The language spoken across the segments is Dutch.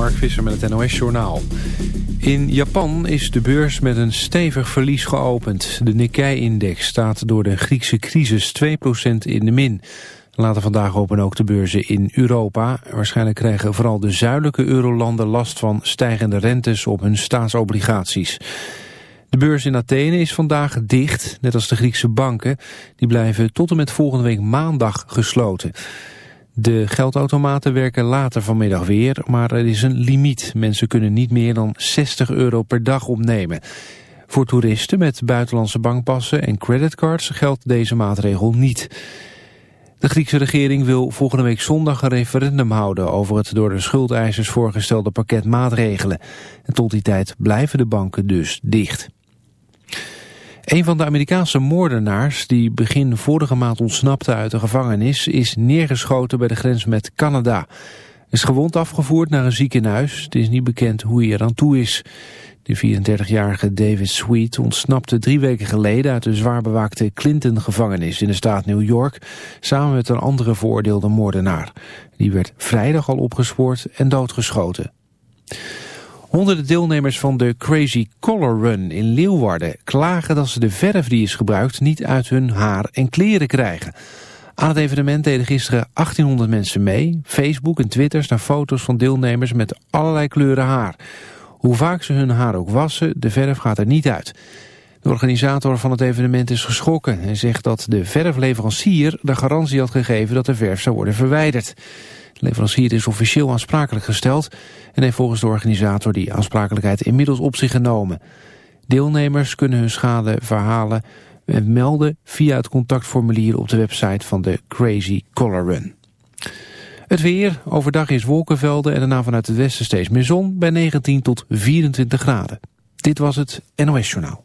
Mark Visser met het NOS Journaal. In Japan is de beurs met een stevig verlies geopend. De Nikkei-index staat door de Griekse crisis 2% in de min. Later vandaag openen ook de beurzen in Europa. Waarschijnlijk krijgen vooral de zuidelijke eurolanden last van stijgende rentes op hun staatsobligaties. De beurs in Athene is vandaag dicht, net als de Griekse banken. Die blijven tot en met volgende week maandag gesloten. De geldautomaten werken later vanmiddag weer, maar er is een limiet. Mensen kunnen niet meer dan 60 euro per dag opnemen. Voor toeristen met buitenlandse bankpassen en creditcards geldt deze maatregel niet. De Griekse regering wil volgende week zondag een referendum houden over het door de schuldeisers voorgestelde pakket maatregelen. En tot die tijd blijven de banken dus dicht. Een van de Amerikaanse moordenaars die begin vorige maand ontsnapte uit de gevangenis is neergeschoten bij de grens met Canada. is gewond afgevoerd naar een ziekenhuis. Het is niet bekend hoe hij er aan toe is. De 34-jarige David Sweet ontsnapte drie weken geleden uit de zwaar bewaakte Clinton-gevangenis in de staat New York, samen met een andere veroordeelde moordenaar. Die werd vrijdag al opgespoord en doodgeschoten. Honderden deelnemers van de Crazy Color Run in Leeuwarden klagen dat ze de verf die is gebruikt niet uit hun haar en kleren krijgen. Aan het evenement deden gisteren 1800 mensen mee. Facebook en Twitter naar foto's van deelnemers met allerlei kleuren haar. Hoe vaak ze hun haar ook wassen, de verf gaat er niet uit. De organisator van het evenement is geschrokken en zegt dat de verfleverancier de garantie had gegeven dat de verf zou worden verwijderd. De leverancier is officieel aansprakelijk gesteld en heeft volgens de organisator die aansprakelijkheid inmiddels op zich genomen. Deelnemers kunnen hun schade verhalen en melden via het contactformulier op de website van de Crazy Color Run. Het weer, overdag is wolkenvelden en daarna vanuit het westen steeds meer zon bij 19 tot 24 graden. Dit was het NOS Journaal.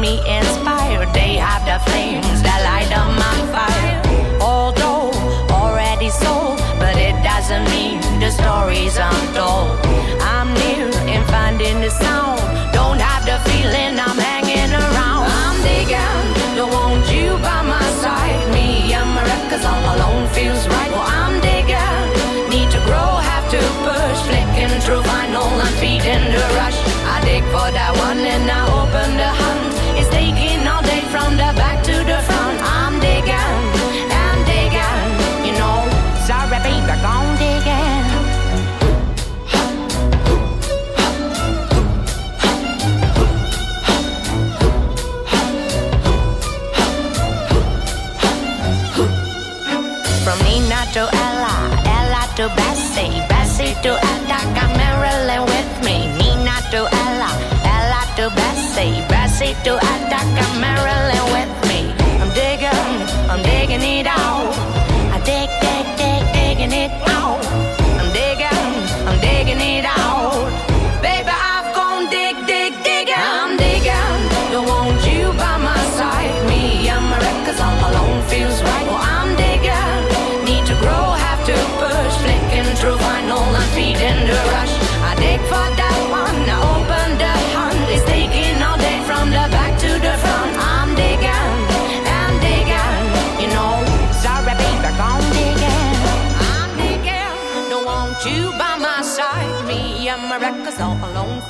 me inspired. They have the flames that light up my fire. Although already sold, but it doesn't mean the stories untold. I'm new in finding the sound. Don't have the feeling I'm hanging around. I'm digging, don't want you by my side. Me and my records all alone feels right. Well, I'm digging, need to grow, have to push, flicking through vinyl and feet. do I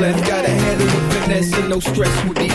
left. Gotta handle with finesse and no stress with the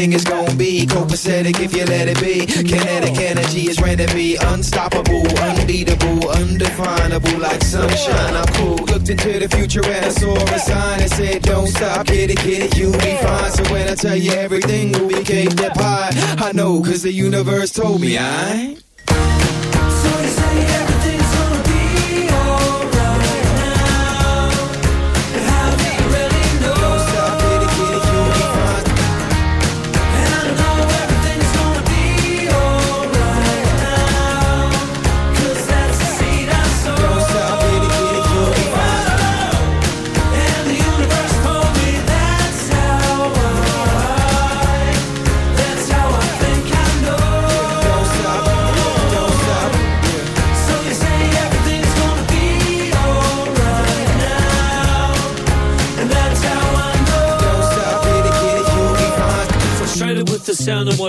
It's is gonna be copacetic if you let it be. Kinetic energy is ready to be unstoppable, unbeatable, undefinable, like sunshine. I'm cool. Looked into the future and I saw a sign that said, Don't stop, get it, get it, you'll be fine. So when I tell you everything will be cake that pie, I know, cause the universe told me I. So they say